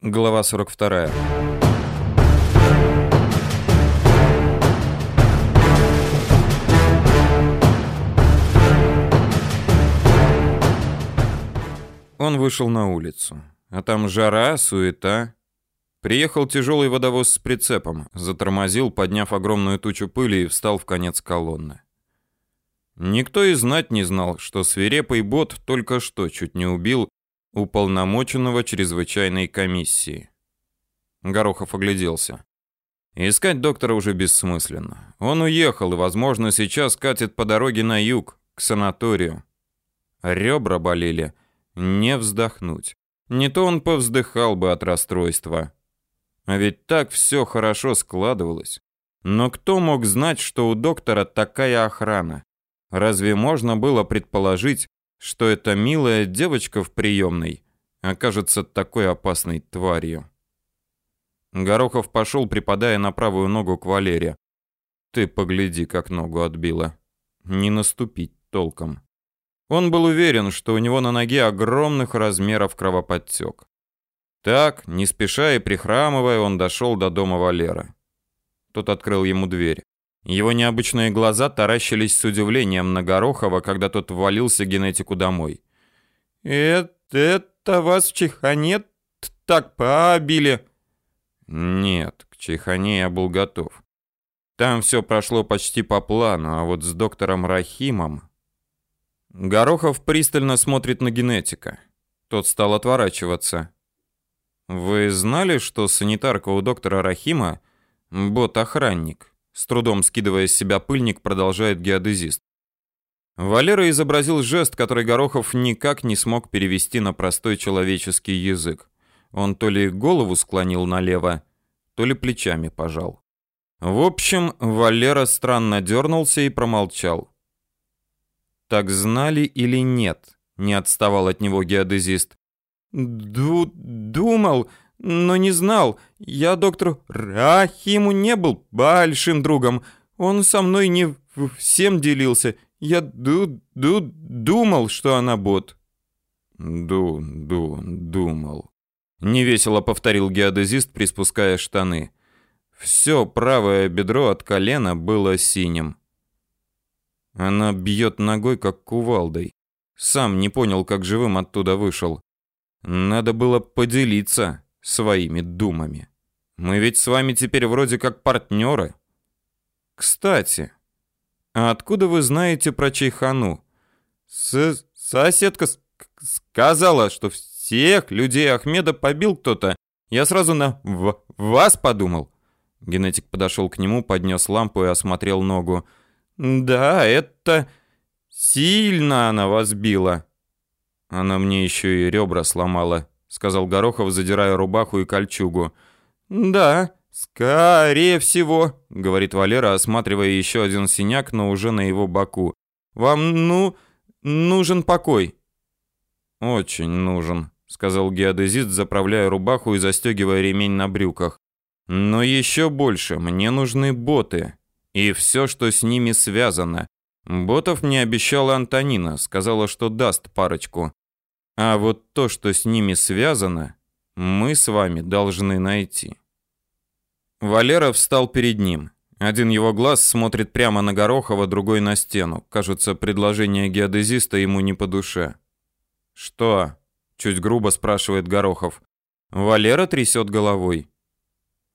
Глава 42. Он вышел на улицу. А там жара, суета. Приехал тяжелый водовоз с прицепом, затормозил, подняв огромную тучу пыли и встал в конец колонны. Никто и знать не знал, что свирепый бот только что чуть не убил уполномоченного чрезвычайной комиссии. Горохов огляделся. Искать доктора уже бессмысленно. Он уехал и, возможно, сейчас катит по дороге на юг, к санаторию. Ребра болели, не вздохнуть. Не то он повздыхал бы от расстройства. А ведь так все хорошо складывалось. Но кто мог знать, что у доктора такая охрана? Разве можно было предположить, что эта милая девочка в приемной окажется такой опасной тварью? Горохов пошел, припадая на правую ногу к Валере. Ты погляди, как ногу отбила. Не наступить толком. Он был уверен, что у него на ноге огромных размеров кровоподтек. Так, не спеша и прихрамывая, он дошел до дома Валера. Тот открыл ему дверь. Его необычные глаза таращились с удивлением на Горохова, когда тот ввалился генетику домой. «Это, это вас в Чехане так побили?» «Нет, к Чехане я был готов. Там все прошло почти по плану, а вот с доктором Рахимом...» Горохов пристально смотрит на генетика. Тот стал отворачиваться. Вы знали, что санитарка у доктора Рахима бот-охранник? С трудом скидывая с себя пыльник, продолжает геодезист. Валера изобразил жест, который Горохов никак не смог перевести на простой человеческий язык. Он то ли голову склонил налево, то ли плечами пожал. В общем, Валера странно дернулся и промолчал. «Так знали или нет?» — не отставал от него геодезист. Ду думал, но не знал. Я доктору Рахиму не был большим другом. Он со мной не всем делился. Я ду ду думал, что она бот. Ду ду думал. Невесело повторил геодезист, приспуская штаны. Все правое бедро от колена было синим. Она бьет ногой, как кувалдой. Сам не понял, как живым оттуда вышел. Надо было поделиться своими думами. Мы ведь с вами теперь вроде как партнеры. Кстати, а откуда вы знаете про Чайхану? С соседка сказала, что всех людей Ахмеда побил кто-то. Я сразу на вас подумал. Генетик подошел к нему, поднес лампу и осмотрел ногу. Да, это сильно она вас била. Она мне еще и ребра сломала, сказал Горохов, задирая рубаху и кольчугу. Да, скорее всего, говорит Валера, осматривая еще один синяк, но уже на его боку. Вам ну нужен покой. Очень нужен, сказал геодезист, заправляя рубаху и застегивая ремень на брюках. Но еще больше мне нужны боты и все, что с ними связано. Ботов мне обещала Антонина, сказала, что даст парочку. А вот то, что с ними связано, мы с вами должны найти. Валера встал перед ним. Один его глаз смотрит прямо на Горохова, другой на стену. Кажется, предложение геодезиста ему не по душе. «Что?» — чуть грубо спрашивает Горохов. Валера трясет головой.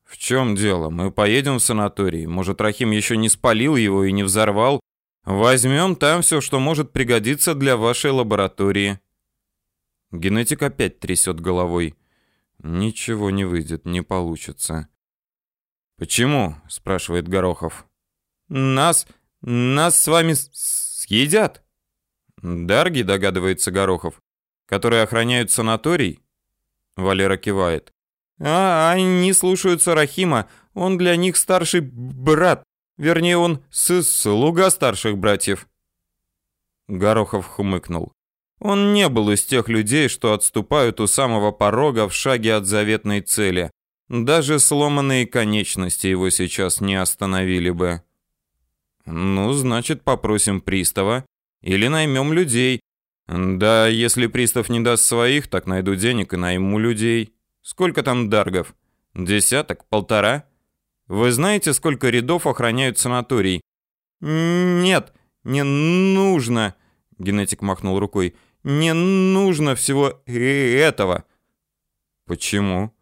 «В чем дело? Мы поедем в санаторий. Может, Рахим еще не спалил его и не взорвал? Возьмем там все, что может пригодиться для вашей лаборатории». Генетик опять трясет головой. Ничего не выйдет, не получится. Почему? спрашивает Горохов. Нас нас с вами съедят. Дарги, догадывается Горохов, которые охраняют санаторий. Валера кивает. А, они слушаются Рахима, он для них старший брат, вернее, он с слуга старших братьев. Горохов хмыкнул. Он не был из тех людей, что отступают у самого порога в шаге от заветной цели. Даже сломанные конечности его сейчас не остановили бы. Ну, значит, попросим пристава или наймем людей. Да, если пристав не даст своих, так найду денег и найму людей. Сколько там даргов? Десяток? Полтора? Вы знаете, сколько рядов охраняют санаторий? Нет, не нужно, генетик махнул рукой. Не нужно всего этого. Почему?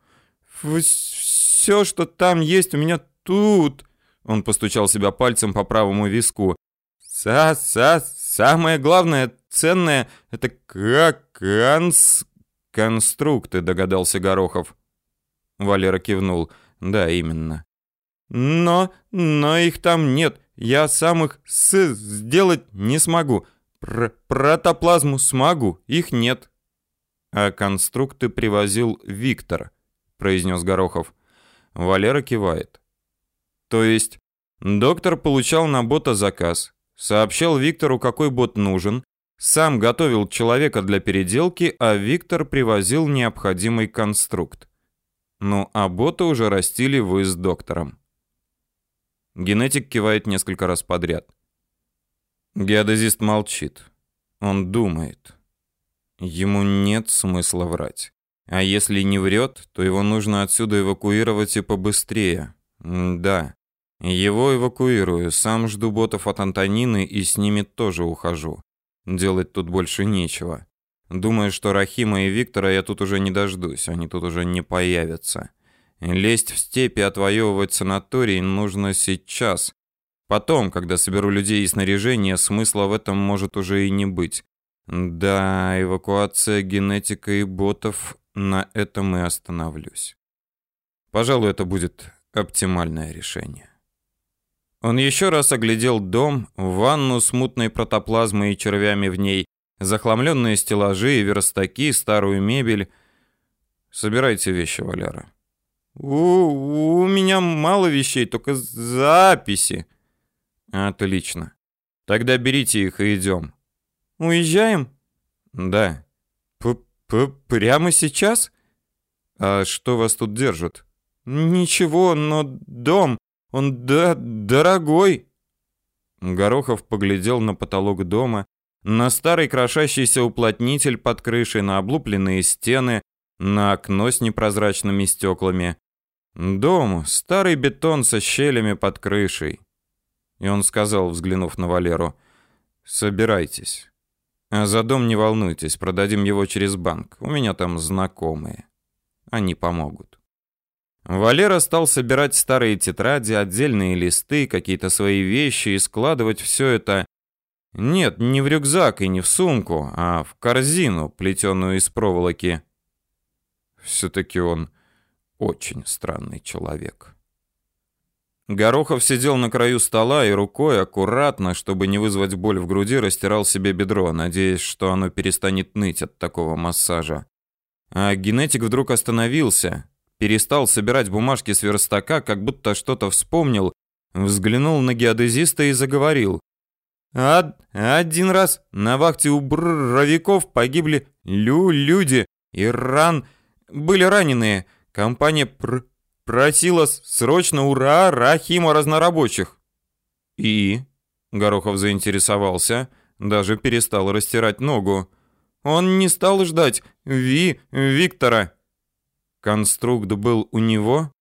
Все, что там есть, у меня тут. Он постучал себя пальцем по правому виску. Са, са, самое главное, ценное это как конс конструкты, догадался Горохов. Валера кивнул. Да, именно. Но, но их там нет. Я сам их с сделать не смогу. Пр протоплазму смогу, их нет. А конструкты привозил Виктор, произнес Горохов. Валера кивает. То есть доктор получал на бота заказ, сообщал Виктору, какой бот нужен, сам готовил человека для переделки, а Виктор привозил необходимый конструкт. Ну, а бота уже растили вы с доктором. Генетик кивает несколько раз подряд. Геодезист молчит. Он думает. Ему нет смысла врать. А если не врет, то его нужно отсюда эвакуировать и побыстрее. Да. Его эвакуирую, сам жду ботов от Антонины и с ними тоже ухожу. Делать тут больше нечего. Думаю, что Рахима и Виктора я тут уже не дождусь, они тут уже не появятся. Лезть в степи, отвоевывать санаторий нужно сейчас. Потом, когда соберу людей и снаряжение, смысла в этом может уже и не быть. Да, эвакуация генетика и ботов, на этом и остановлюсь. Пожалуй, это будет оптимальное решение. Он еще раз оглядел дом, ванну с мутной протоплазмой и червями в ней, захламленные стеллажи и верстаки, старую мебель. Собирайте вещи, Валяра. У, у меня мало вещей, только записи. Отлично. Тогда берите их и идем. Уезжаем? Да. П -п Прямо сейчас? А что вас тут держит? Ничего, но дом, он да дорогой. Горохов поглядел на потолок дома, на старый крошащийся уплотнитель под крышей, на облупленные стены, на окно с непрозрачными стеклами. Дом, старый бетон со щелями под крышей. И он сказал, взглянув на Валеру, «Собирайтесь. А за дом не волнуйтесь, продадим его через банк. У меня там знакомые. Они помогут». Валера стал собирать старые тетради, отдельные листы, какие-то свои вещи и складывать все это нет, не в рюкзак и не в сумку, а в корзину, плетеную из проволоки. Все-таки он очень странный человек. Горохов сидел на краю стола и рукой аккуратно, чтобы не вызвать боль в груди, растирал себе бедро, надеясь, что оно перестанет ныть от такого массажа. А генетик вдруг остановился, перестал собирать бумажки с верстака, как будто что-то вспомнил, взглянул на геодезиста и заговорил. «Од один раз на вахте у бровиков погибли лю люди и ран были раненые». Компания пр просила срочно ура Рахима разнорабочих. И Горохов заинтересовался, даже перестал растирать ногу. Он не стал ждать Ви Виктора. Конструкт был у него?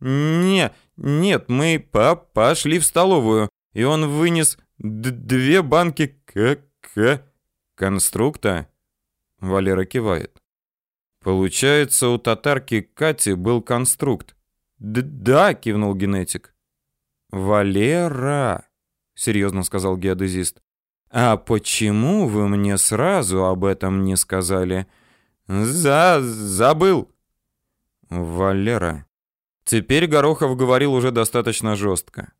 Не, нет, мы по пошли в столовую, и он вынес две банки к к конструкта. Валера кивает. Получается, у татарки Кати был конструкт. Да, кивнул генетик. Валера, серьезно сказал геодезист. А почему вы мне сразу об этом не сказали? За забыл. Валера. Теперь Горохов говорил уже достаточно жестко.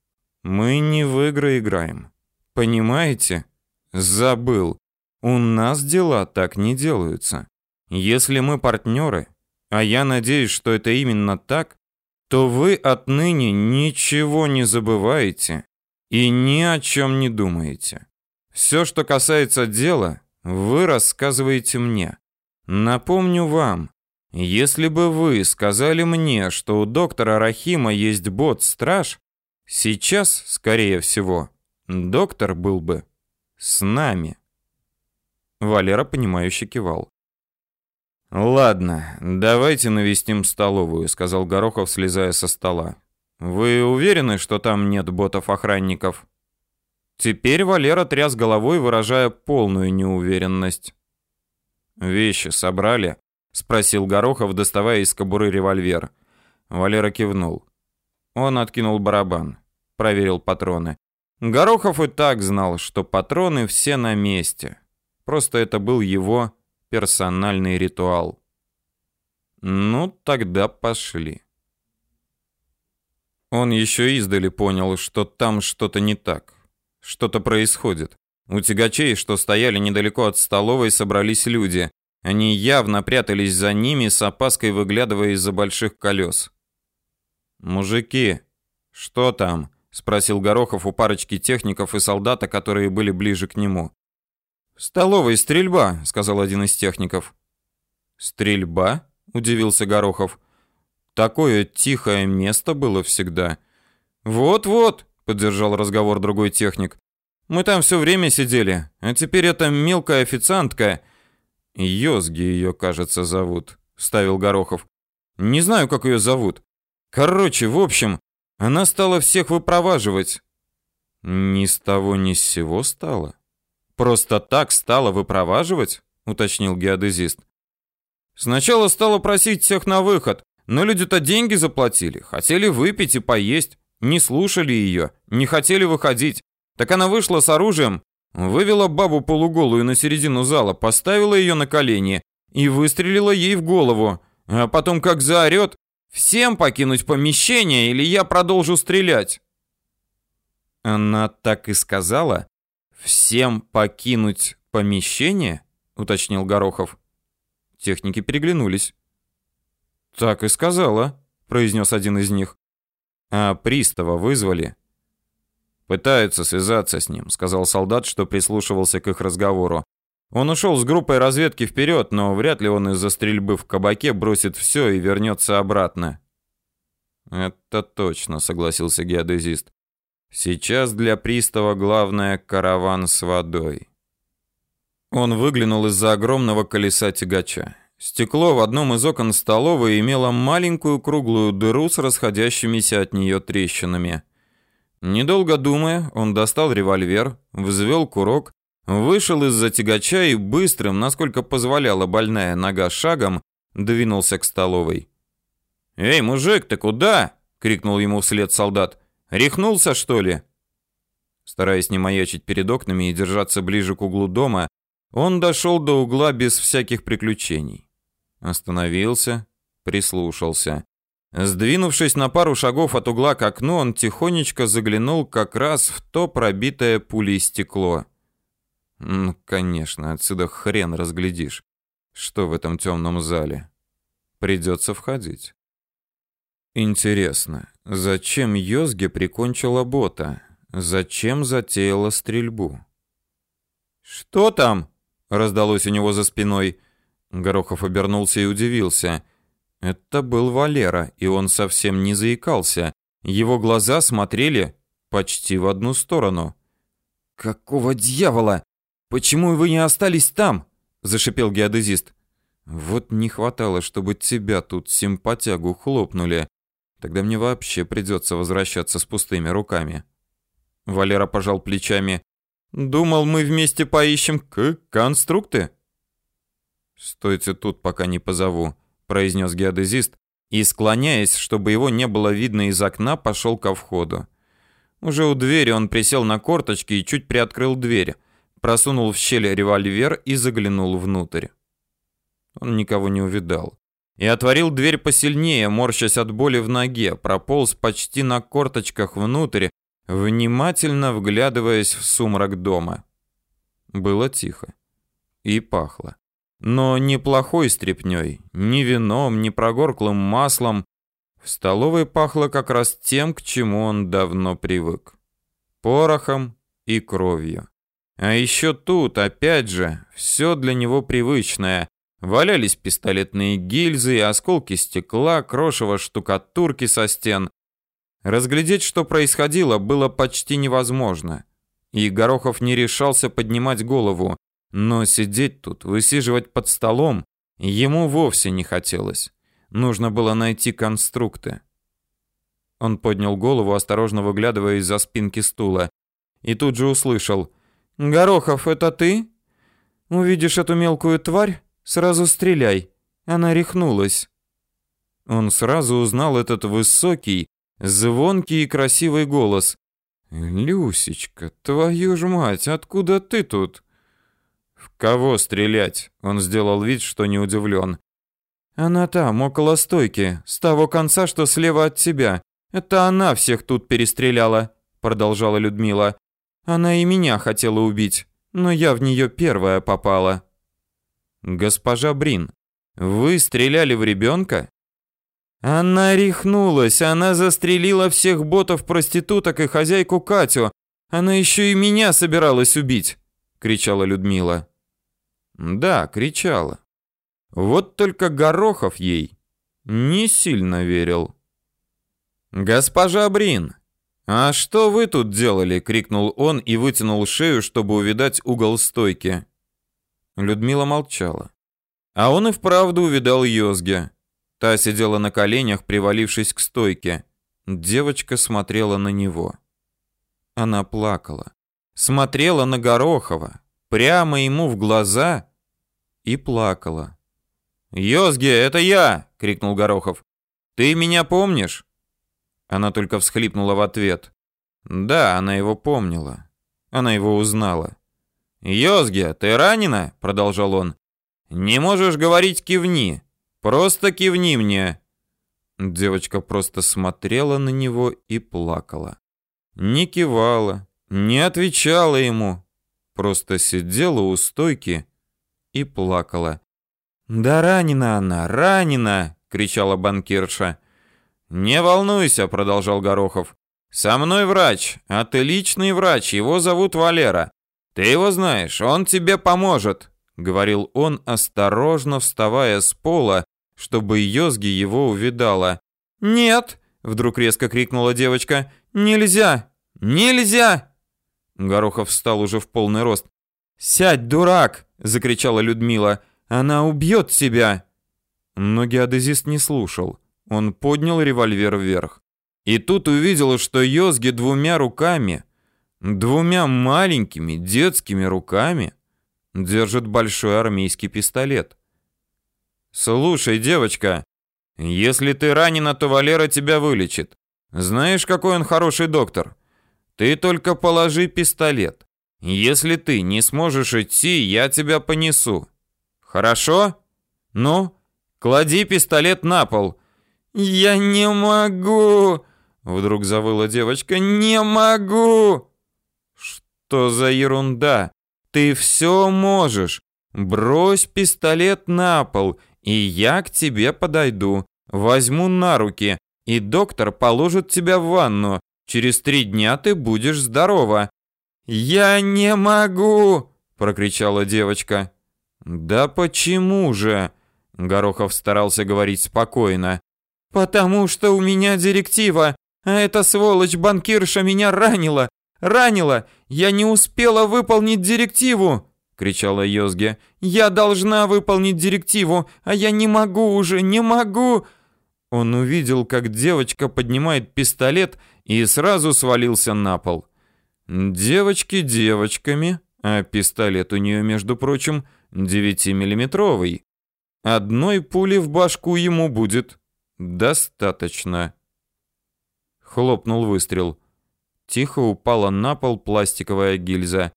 Мы не в игры играем. Понимаете? Забыл. У нас дела так не делаются. Если мы партнеры, а я надеюсь, что это именно так, то вы отныне ничего не забываете и ни о чем не думаете. Все, что касается дела, вы рассказываете мне. Напомню вам, если бы вы сказали мне, что у доктора Рахима есть бот-страж, сейчас, скорее всего, доктор был бы с нами. Валера понимающе кивал. Ладно, давайте навестим столовую, сказал Горохов, слезая со стола. Вы уверены, что там нет ботов-охранников? Теперь Валера тряс головой, выражая полную неуверенность. Вещи собрали? спросил Горохов, доставая из кобуры револьвер. Валера кивнул. Он откинул барабан, проверил патроны. Горохов и так знал, что патроны все на месте. Просто это был его персональный ритуал. Ну, тогда пошли. Он еще издали понял, что там что-то не так. Что-то происходит. У тягачей, что стояли недалеко от столовой, собрались люди. Они явно прятались за ними, с опаской выглядывая из-за больших колес. «Мужики, что там?» — спросил Горохов у парочки техников и солдата, которые были ближе к нему. «В столовой стрельба», — сказал один из техников. «Стрельба?» — удивился Горохов. «Такое тихое место было всегда». «Вот-вот», — поддержал разговор другой техник. «Мы там все время сидели, а теперь эта мелкая официантка...» «Йозги ее, кажется, зовут», — ставил Горохов. «Не знаю, как ее зовут. Короче, в общем, она стала всех выпроваживать». «Ни с того ни с сего стало?» Просто так стала выпроваживать? уточнил геодезист. Сначала стала просить всех на выход, но люди-то деньги заплатили, хотели выпить и поесть, не слушали ее, не хотели выходить. Так она вышла с оружием, вывела бабу полуголую на середину зала, поставила ее на колени и выстрелила ей в голову. А потом как заорет, всем покинуть помещение или я продолжу стрелять. Она так и сказала, «Всем покинуть помещение?» — уточнил Горохов. Техники переглянулись. «Так и сказала», — произнес один из них. «А пристава вызвали?» «Пытаются связаться с ним», — сказал солдат, что прислушивался к их разговору. Он ушел с группой разведки вперед, но вряд ли он из-за стрельбы в кабаке бросит все и вернется обратно. «Это точно», — согласился геодезист. Сейчас для пристава главное караван с водой. Он выглянул из-за огромного колеса тягача. Стекло в одном из окон столовой имело маленькую круглую дыру с расходящимися от нее трещинами. Недолго думая, он достал револьвер, взвел курок, вышел из-за тягача и быстрым, насколько позволяла больная нога шагом, двинулся к столовой. «Эй, мужик, ты куда?» — крикнул ему вслед солдат. Рехнулся, что ли? Стараясь не маячить перед окнами и держаться ближе к углу дома, он дошел до угла без всяких приключений. Остановился, прислушался. Сдвинувшись на пару шагов от угла к окну, он тихонечко заглянул как раз в то пробитое пулей стекло. Ну, конечно, отсюда хрен разглядишь, что в этом темном зале. Придется входить. Интересно, зачем Йозге прикончила бота? Зачем затеяла стрельбу? Что там? раздалось у него за спиной. Горохов обернулся и удивился. Это был Валера, и он совсем не заикался. Его глаза смотрели почти в одну сторону. Какого дьявола? Почему вы не остались там? зашипел геодезист. Вот не хватало, чтобы тебя тут симпатягу хлопнули. Тогда мне вообще придется возвращаться с пустыми руками. Валера пожал плечами. Думал, мы вместе поищем к конструкты. Стойте тут, пока не позову, произнес геодезист и, склоняясь, чтобы его не было видно из окна, пошел ко входу. Уже у двери он присел на корточки и чуть приоткрыл дверь, просунул в щель револьвер и заглянул внутрь. Он никого не увидал и отворил дверь посильнее, морщась от боли в ноге, прополз почти на корточках внутрь, внимательно вглядываясь в сумрак дома. Было тихо и пахло. Но не плохой стряпнёй, ни вином, ни прогорклым маслом. В столовой пахло как раз тем, к чему он давно привык. Порохом и кровью. А еще тут, опять же, все для него привычное, Валялись пистолетные гильзы, осколки стекла, крошево штукатурки со стен. Разглядеть, что происходило, было почти невозможно. И Горохов не решался поднимать голову, но сидеть тут, высиживать под столом, Ему вовсе не хотелось. Нужно было найти конструкты. Он поднял голову, осторожно выглядывая из-за спинки стула, и тут же услышал: "Горохов, это ты? Увидишь эту мелкую тварь, сразу стреляй. Она рехнулась". Он сразу узнал этот высокий, звонкий и красивый голос. «Люсечка, твою ж мать, откуда ты тут?» «В кого стрелять?» Он сделал вид, что не удивлен. «Она там, около стойки, с того конца, что слева от тебя. Это она всех тут перестреляла», — продолжала Людмила. «Она и меня хотела убить, но я в нее первая попала». «Госпожа Брин, вы стреляли в ребенка?» Она рехнулась, она застрелила всех ботов-проституток и хозяйку Катю. Она еще и меня собиралась убить, кричала Людмила. Да, кричала. Вот только Горохов ей не сильно верил. Госпожа Брин, а что вы тут делали? крикнул он и вытянул шею, чтобы увидать угол стойки. Людмила молчала. А он и вправду увидал Йозге. Та сидела на коленях, привалившись к стойке. Девочка смотрела на него. Она плакала. Смотрела на Горохова, прямо ему в глаза и плакала. «Йозге, это я!» — крикнул Горохов. «Ты меня помнишь?» Она только всхлипнула в ответ. Да, она его помнила. Она его узнала. «Йозге, ты ранена?» — продолжал он. «Не можешь говорить, кивни. Просто кивни мне. Девочка просто смотрела на него и плакала. Не кивала, не отвечала ему, просто сидела у стойки и плакала. Да ранена она, ранена, кричала банкирша. Не волнуйся, продолжал Горохов. Со мной врач, а ты личный врач, его зовут Валера. Ты его знаешь, он тебе поможет, говорил он, осторожно вставая с пола чтобы Йозги его увидала. «Нет!» — вдруг резко крикнула девочка. «Нельзя! Нельзя!» Горохов встал уже в полный рост. «Сядь, дурак!» — закричала Людмила. «Она убьет тебя!» Но геодезист не слушал. Он поднял револьвер вверх. И тут увидел, что Йозги двумя руками, двумя маленькими детскими руками, держит большой армейский пистолет. Слушай, девочка, если ты ранена, то Валера тебя вылечит. Знаешь, какой он хороший доктор? Ты только положи пистолет. Если ты не сможешь идти, я тебя понесу. Хорошо? Ну, клади пистолет на пол. Я не могу, вдруг завыла девочка. Не могу. Что за ерунда? Ты все можешь. Брось пистолет на пол и я к тебе подойду, возьму на руки, и доктор положит тебя в ванну. Через три дня ты будешь здорова». «Я не могу!» – прокричала девочка. «Да почему же?» – Горохов старался говорить спокойно. «Потому что у меня директива, а эта сволочь-банкирша меня ранила! Ранила! Я не успела выполнить директиву!» кричала Йозге. Я должна выполнить директиву, а я не могу уже, не могу. Он увидел, как девочка поднимает пистолет и сразу свалился на пол. Девочки девочками, а пистолет у нее, между прочим, девятимиллиметровый. Одной пули в башку ему будет достаточно. Хлопнул выстрел. Тихо упала на пол пластиковая гильза.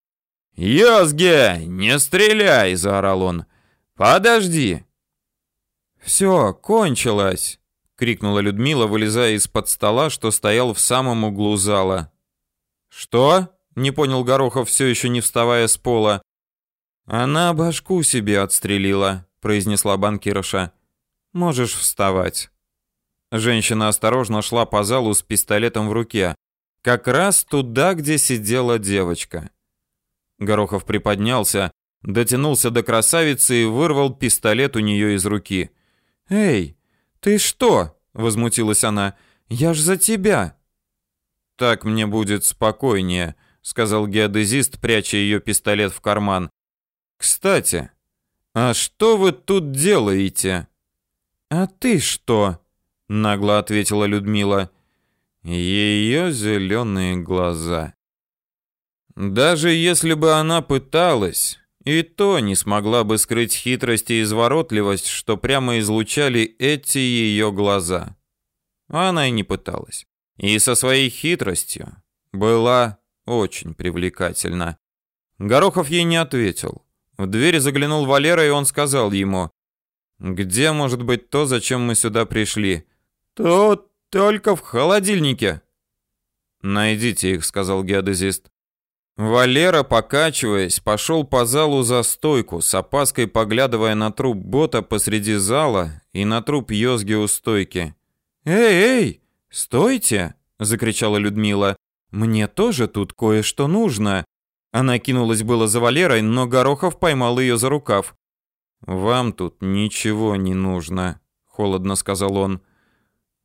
«Йозге, не стреляй!» — заорал он. «Подожди!» «Все, кончилось!» — крикнула Людмила, вылезая из-под стола, что стоял в самом углу зала. «Что?» — не понял Горохов, все еще не вставая с пола. «Она башку себе отстрелила», — произнесла банкирша. «Можешь вставать». Женщина осторожно шла по залу с пистолетом в руке, как раз туда, где сидела девочка. Горохов приподнялся, дотянулся до красавицы и вырвал пистолет у нее из руки. «Эй, ты что?» — возмутилась она. «Я ж за тебя!» «Так мне будет спокойнее», — сказал геодезист, пряча ее пистолет в карман. «Кстати, «А что вы тут делаете?» «А ты что?» — нагло ответила Людмила. Ее зеленые глаза. Даже если бы она пыталась, и то не смогла бы скрыть хитрость и изворотливость, что прямо излучали эти ее глаза. Она и не пыталась. И со своей хитростью была очень привлекательна. Горохов ей не ответил. В дверь заглянул Валера, и он сказал ему, «Где может быть то, зачем мы сюда пришли?» «То только в холодильнике». «Найдите их», — сказал геодезист. Валера, покачиваясь, пошел по залу за стойку, с опаской поглядывая на труп бота посреди зала и на труп Йозги у стойки. «Эй, эй, стойте!» — закричала Людмила. «Мне тоже тут кое-что нужно». Она кинулась было за Валерой, но Горохов поймал ее за рукав. «Вам тут ничего не нужно», — холодно сказал он.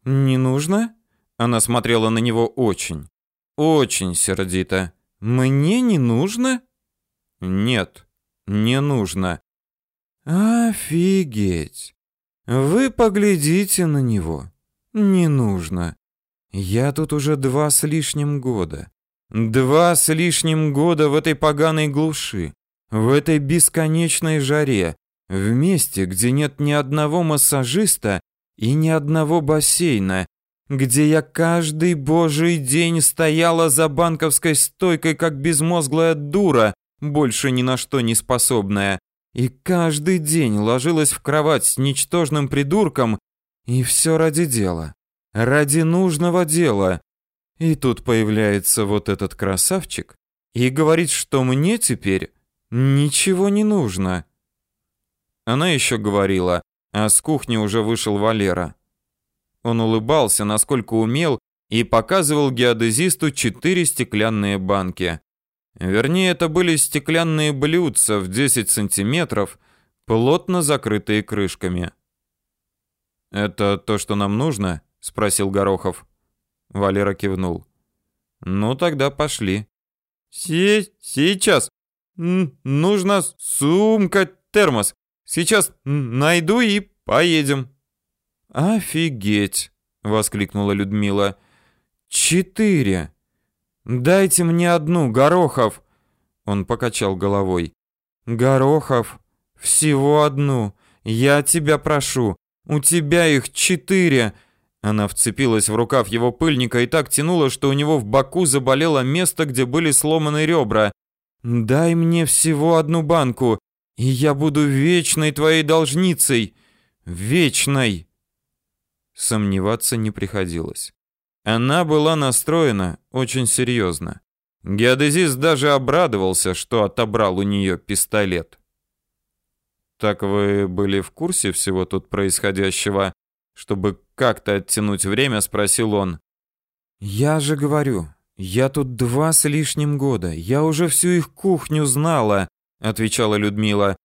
«Не нужно?» Она смотрела на него очень, очень сердито. Мне не нужно? Нет, не нужно. Офигеть. Вы поглядите на него. Не нужно. Я тут уже два с лишним года. Два с лишним года в этой поганой глуши, в этой бесконечной жаре, в месте, где нет ни одного массажиста и ни одного бассейна, где я каждый божий день стояла за банковской стойкой, как безмозглая дура, больше ни на что не способная, и каждый день ложилась в кровать с ничтожным придурком, и все ради дела, ради нужного дела. И тут появляется вот этот красавчик и говорит, что мне теперь ничего не нужно. Она еще говорила, а с кухни уже вышел Валера. Он улыбался, насколько умел, и показывал геодезисту четыре стеклянные банки. Вернее, это были стеклянные блюдца в 10 сантиметров, плотно закрытые крышками. «Это то, что нам нужно?» — спросил Горохов. Валера кивнул. «Ну, тогда пошли». Се «Сейчас. Нужна сумка, термос. Сейчас найду и поедем». «Офигеть!» — воскликнула Людмила. «Четыре! Дайте мне одну, Горохов!» Он покачал головой. «Горохов, всего одну. Я тебя прошу. У тебя их четыре!» Она вцепилась в рукав его пыльника и так тянула, что у него в боку заболело место, где были сломаны ребра. «Дай мне всего одну банку, и я буду вечной твоей должницей. Вечной!» Сомневаться не приходилось. Она была настроена очень серьезно. Геодезист даже обрадовался, что отобрал у нее пистолет. «Так вы были в курсе всего тут происходящего?» Чтобы как-то оттянуть время, спросил он. «Я же говорю, я тут два с лишним года. Я уже всю их кухню знала», — отвечала Людмила.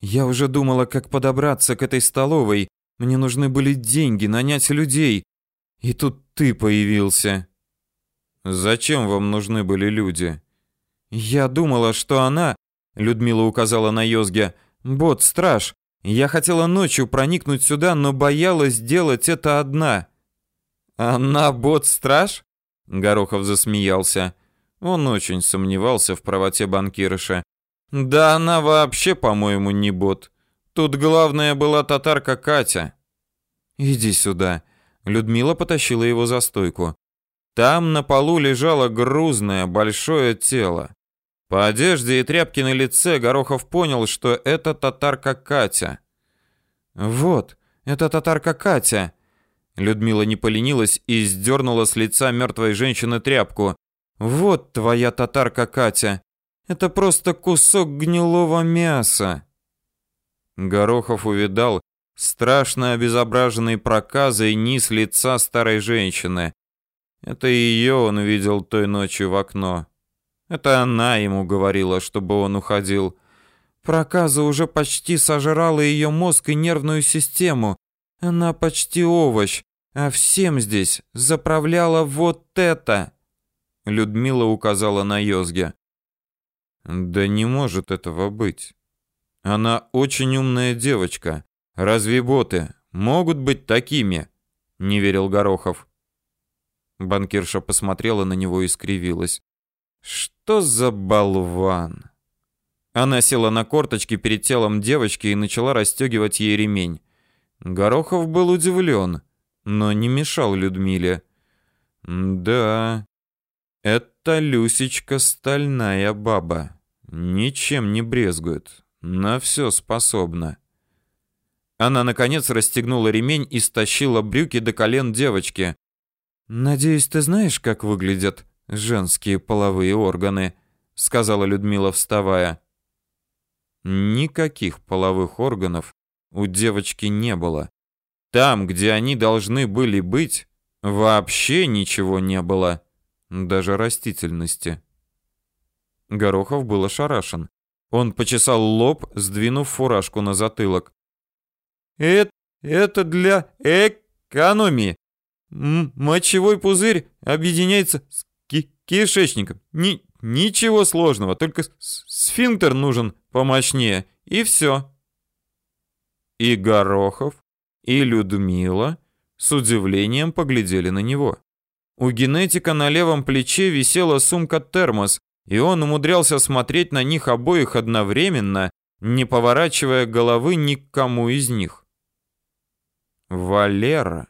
«Я уже думала, как подобраться к этой столовой, мне нужны были деньги, нанять людей. И тут ты появился. Зачем вам нужны были люди? Я думала, что она, Людмила указала на Йозге, бот-страж. Я хотела ночью проникнуть сюда, но боялась сделать это одна. Она бот-страж? Горохов засмеялся. Он очень сомневался в правоте банкирша. Да она вообще, по-моему, не бот. Тут главная была татарка Катя. Иди сюда. Людмила потащила его за стойку. Там на полу лежало грузное большое тело. По одежде и тряпке на лице Горохов понял, что это татарка Катя. Вот, это татарка Катя. Людмила не поленилась и сдернула с лица мертвой женщины тряпку. Вот твоя татарка Катя. Это просто кусок гнилого мяса. Горохов увидал страшно обезображенный проказой низ лица старой женщины. Это ее он видел той ночью в окно. Это она ему говорила, чтобы он уходил. Проказа уже почти сожрала ее мозг и нервную систему. Она почти овощ, а всем здесь заправляла вот это. Людмила указала на Йозге. Да не может этого быть. Она очень умная девочка. Разве боты могут быть такими? Не верил Горохов. Банкирша посмотрела на него и скривилась. Что за болван? Она села на корточки перед телом девочки и начала расстегивать ей ремень. Горохов был удивлен, но не мешал Людмиле. Да, это Люсечка стальная баба. Ничем не брезгует, на все способна. Она наконец расстегнула ремень и стащила брюки до колен девочки. Надеюсь, ты знаешь, как выглядят женские половые органы, сказала Людмила, вставая. Никаких половых органов у девочки не было. Там, где они должны были быть, вообще ничего не было, даже растительности. Горохов был ошарашен. Он почесал лоб, сдвинув фуражку на затылок. Это, это для экономии. Мочевой пузырь объединяется с ки кишечником. Ни ничего сложного, только сфинктер нужен помощнее, и все. И Горохов, и Людмила с удивлением поглядели на него. У генетика на левом плече висела сумка-термос, и он умудрялся смотреть на них обоих одновременно, не поворачивая головы ни к кому из них. «Валера,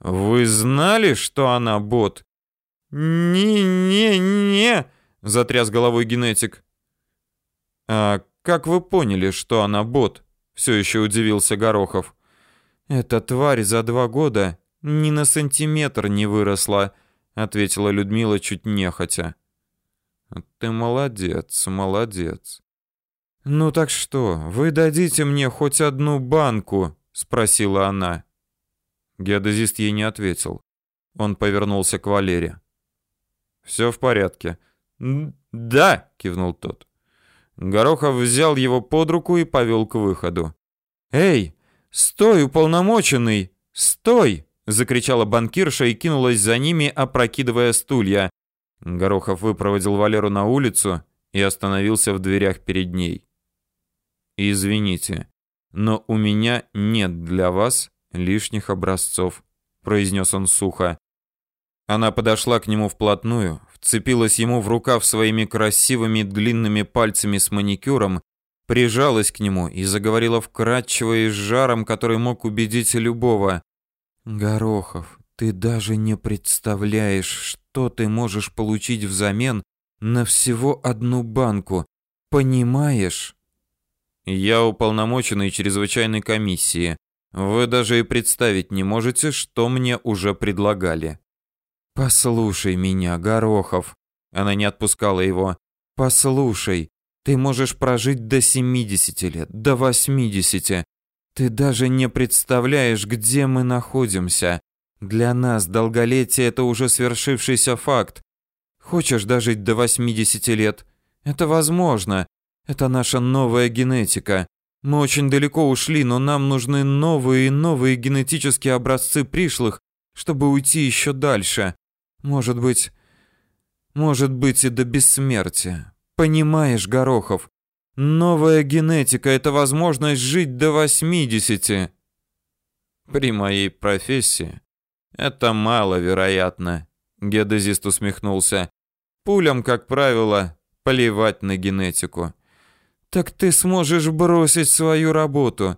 вы знали, что она бот?» «Не-не-не», — затряс головой генетик. «А как вы поняли, что она бот?» — все еще удивился Горохов. «Эта тварь за два года ни на сантиметр не выросла», — ответила Людмила чуть нехотя. Ты молодец, молодец. Ну так что, вы дадите мне хоть одну банку, спросила она. Геодезист ей не ответил. Он повернулся к Валере. Все в порядке. Да, кивнул тот. Горохов взял его под руку и повел к выходу. Эй, стой, уполномоченный, стой! закричала банкирша и кинулась за ними, опрокидывая стулья. Горохов выпроводил Валеру на улицу и остановился в дверях перед ней. «Извините, но у меня нет для вас лишних образцов», — произнес он сухо. Она подошла к нему вплотную, вцепилась ему в рукав своими красивыми длинными пальцами с маникюром, прижалась к нему и заговорила вкрадчиво и с жаром, который мог убедить любого. «Горохов, ты даже не представляешь, что ты можешь получить взамен на всего одну банку. Понимаешь? Я уполномоченный чрезвычайной комиссии. Вы даже и представить не можете, что мне уже предлагали. Послушай меня, Горохов. Она не отпускала его. Послушай, ты можешь прожить до 70 лет, до 80. Ты даже не представляешь, где мы находимся. Для нас долголетие это уже свершившийся факт. Хочешь дожить до 80 лет? Это возможно. Это наша новая генетика. Мы очень далеко ушли, но нам нужны новые и новые генетические образцы пришлых, чтобы уйти еще дальше. Может быть, может быть и до бессмертия. Понимаешь, Горохов, новая генетика это возможность жить до 80. При моей профессии это маловероятно, геодезист усмехнулся. Пулям, как правило, поливать на генетику. Так ты сможешь бросить свою работу.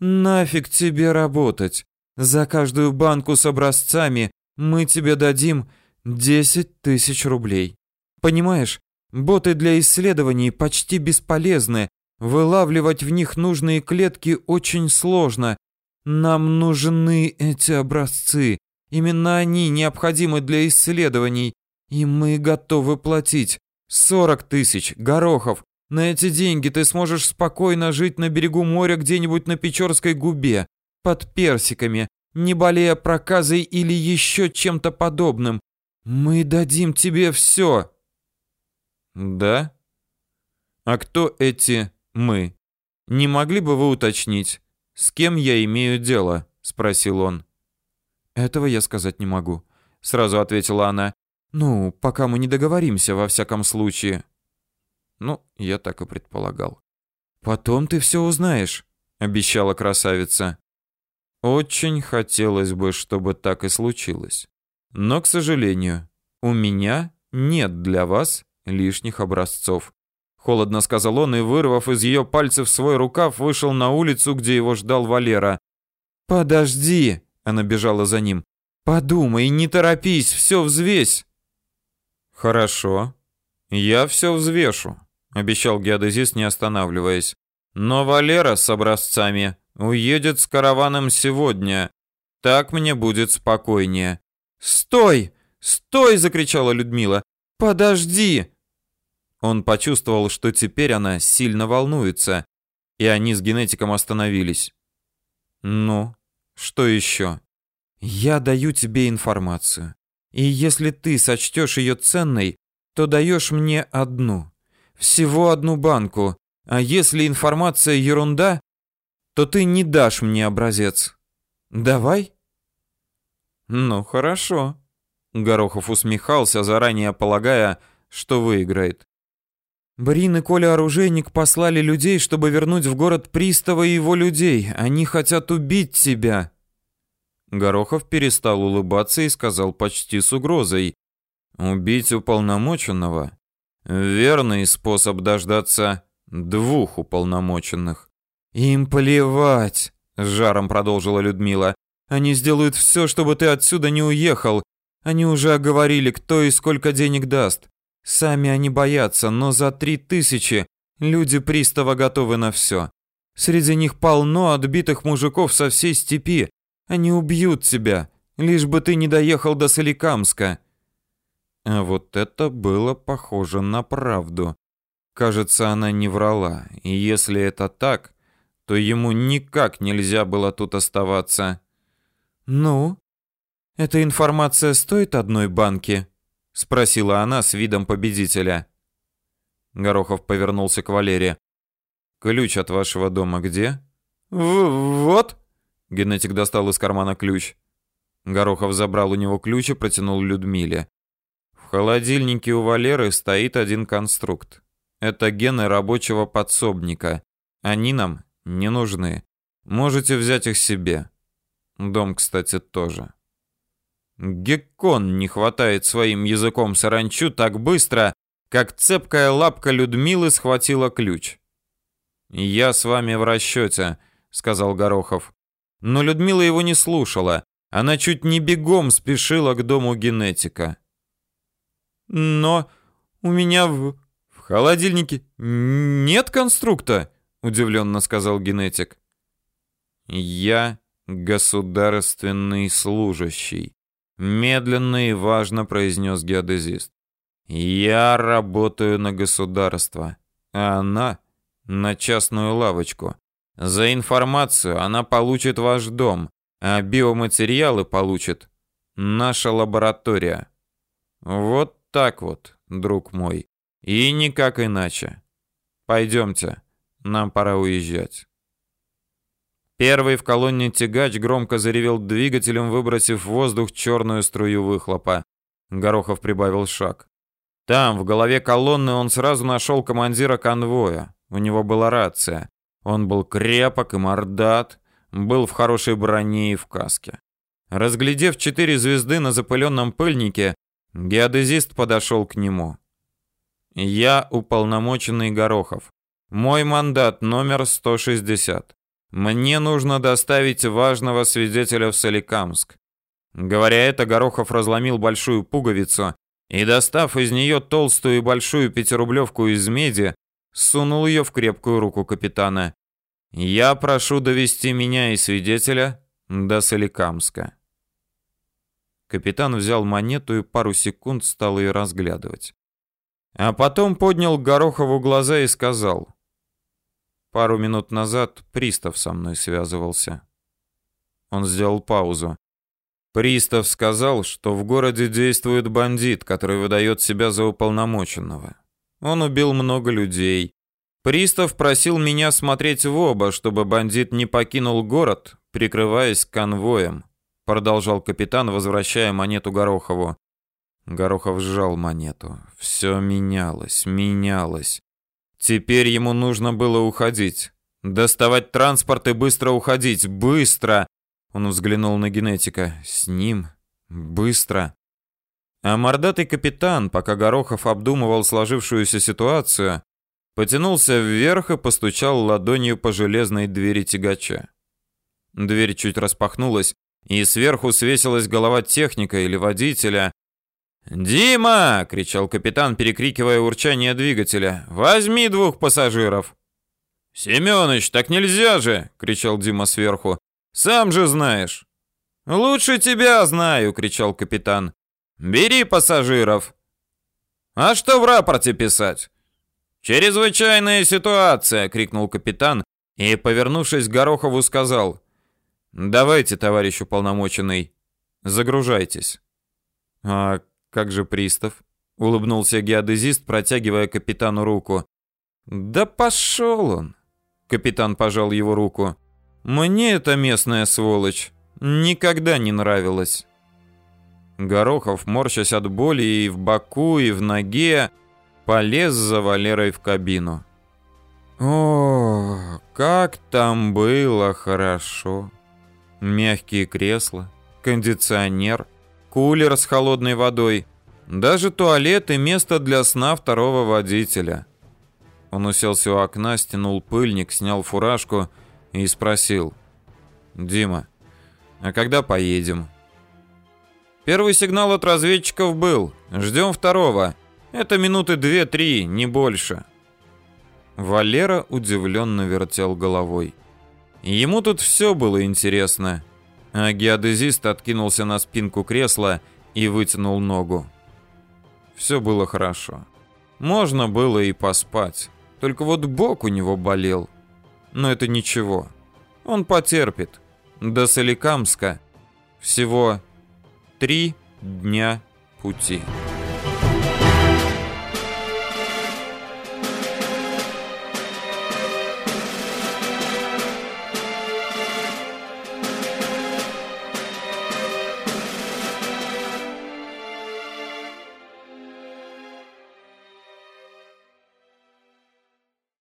Нафиг тебе работать. За каждую банку с образцами мы тебе дадим 10 тысяч рублей. Понимаешь, боты для исследований почти бесполезны. Вылавливать в них нужные клетки очень сложно. Нам нужны эти образцы. Именно они необходимы для исследований, и мы готовы платить. 40 тысяч, Горохов. На эти деньги ты сможешь спокойно жить на берегу моря где-нибудь на Печорской губе, под персиками, не болея проказой или еще чем-то подобным. Мы дадим тебе все. Да? А кто эти мы? Не могли бы вы уточнить, с кем я имею дело? спросил он. Этого я сказать не могу, сразу ответила она. Ну, пока мы не договоримся во всяком случае. Ну, я так и предполагал. Потом ты все узнаешь, обещала красавица. Очень хотелось бы, чтобы так и случилось. Но, к сожалению, у меня нет для вас лишних образцов. Холодно сказал он и, вырвав из ее пальцев свой рукав, вышел на улицу, где его ждал Валера. «Подожди!» — она бежала за ним. «Подумай, не торопись, все взвесь!» «Хорошо, я все взвешу», — обещал геодезист, не останавливаясь. «Но Валера с образцами уедет с караваном сегодня. Так мне будет спокойнее». «Стой! Стой!» — закричала Людмила. «Подожди!» Он почувствовал, что теперь она сильно волнуется, и они с генетиком остановились. «Ну, что еще?» «Я даю тебе информацию, и если ты сочтешь ее ценной, то даешь мне одну, всего одну банку, а если информация ерунда, то ты не дашь мне образец. Давай?» «Ну, хорошо», Горохов усмехался, заранее полагая, что выиграет. Брин и Коля Оружейник послали людей, чтобы вернуть в город пристава и его людей. Они хотят убить тебя. Горохов перестал улыбаться и сказал почти с угрозой: "Убить уполномоченного верный способ дождаться двух уполномоченных". Им плевать, с жаром продолжила Людмила. Они сделают все, чтобы ты отсюда не уехал, они уже оговорили, кто и сколько денег даст. Сами они боятся, но за три тысячи люди пристава готовы на все. Среди них полно отбитых мужиков со всей степи. Они убьют тебя, лишь бы ты не доехал до Соликамска. А вот это было похоже на правду. Кажется, она не врала. И если это так, то ему никак нельзя было тут оставаться. Ну, эта информация стоит одной банки? Спросила она с видом победителя. Горохов повернулся к Валере. Ключ от вашего дома где? В вот. Генетик достал из кармана ключ. Горохов забрал у него ключ и протянул Людмиле. В холодильнике у Валеры стоит один конструкт. Это гены рабочего подсобника. Они нам не нужны. Можете взять их себе. Дом, кстати, тоже. Геккон не хватает своим языком саранчу так быстро, как цепкая лапка Людмилы схватила ключ. «Я с вами в расчете», — сказал Горохов. Но Людмила его не слушала. Она чуть не бегом спешила к дому генетика. «Но у меня в, в холодильнике нет конструкта», — удивленно сказал генетик. «Я государственный служащий», Медленно и важно произнес геодезист. Я работаю на государство, а она на частную лавочку. За информацию она получит ваш дом, а биоматериалы получит наша лаборатория. Вот так вот, друг мой. И никак иначе. Пойдемте, нам пора уезжать. Первый в колонне тягач громко заревел двигателем, выбросив в воздух черную струю выхлопа. Горохов прибавил шаг. Там, в голове колонны, он сразу нашел командира конвоя. У него была рация. Он был крепок и мордат, был в хорошей броне и в каске. Разглядев четыре звезды на запыленном пыльнике, геодезист подошел к нему. «Я уполномоченный Горохов. Мой мандат номер 160. Мне нужно доставить важного свидетеля в Соликамск. Говоря это, Горохов разломил большую пуговицу и, достав из нее толстую и большую пятирублевку из меди, сунул ее в крепкую руку капитана. «Я прошу довести меня и свидетеля до Соликамска». Капитан взял монету и пару секунд стал ее разглядывать. А потом поднял Горохову глаза и сказал: Пару минут назад пристав со мной связывался. Он сделал паузу. Пристав сказал, что в городе действует бандит, который выдает себя за уполномоченного. Он убил много людей. Пристав просил меня смотреть в оба, чтобы бандит не покинул город, прикрываясь конвоем, продолжал капитан, возвращая монету Горохову. Горохов сжал монету. Все менялось, менялось. Теперь ему нужно было уходить. Доставать транспорт и быстро уходить. Быстро! Он взглянул на генетика. С ним. Быстро. А мордатый капитан, пока Горохов обдумывал сложившуюся ситуацию, потянулся вверх и постучал ладонью по железной двери тягача. Дверь чуть распахнулась, и сверху свесилась голова техника или водителя. «Дима!» — кричал капитан, перекрикивая урчание двигателя. «Возьми двух пассажиров!» «Семёныч, так нельзя же!» — кричал Дима сверху. «Сам же знаешь!» «Лучше тебя знаю!» — кричал капитан. «Бери пассажиров!» «А что в рапорте писать?» «Чрезвычайная ситуация!» — крикнул капитан и, повернувшись к Горохову, сказал. Давайте, товарищ уполномоченный, загружайтесь. А как же пристав? Улыбнулся геодезист, протягивая капитану руку. Да пошел он. Капитан пожал его руку. Мне эта местная сволочь никогда не нравилась. Горохов, морщась от боли и в боку, и в ноге, полез за Валерой в кабину. О, как там было хорошо. Мягкие кресла, кондиционер, кулер с холодной водой, даже туалет и место для сна второго водителя. Он уселся у окна, стянул пыльник, снял фуражку и спросил. «Дима, а когда поедем?» «Первый сигнал от разведчиков был. Ждем второго. Это минуты две-три, не больше». Валера удивленно вертел головой. Ему тут все было интересно. А геодезист откинулся на спинку кресла и вытянул ногу. Все было хорошо. Можно было и поспать. Только вот бок у него болел. Но это ничего. Он потерпит. До Соликамска всего три дня пути.